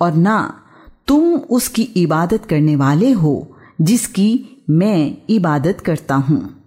और ना तुम उसकी इबादत करने वाले हो जिसकी मैं इबादत करता हूँ।